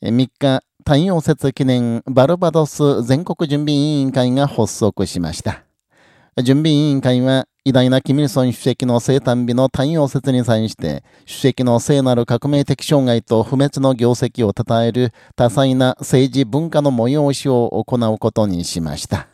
3日、太陽節記念バルバドス全国準備委員会が発足しました。準備委員会は、偉大なキミルソン主席の生誕日の太陽節に際して、主席の聖なる革命的障害と不滅の業績を称える多彩な政治文化の催しを行うことにしました。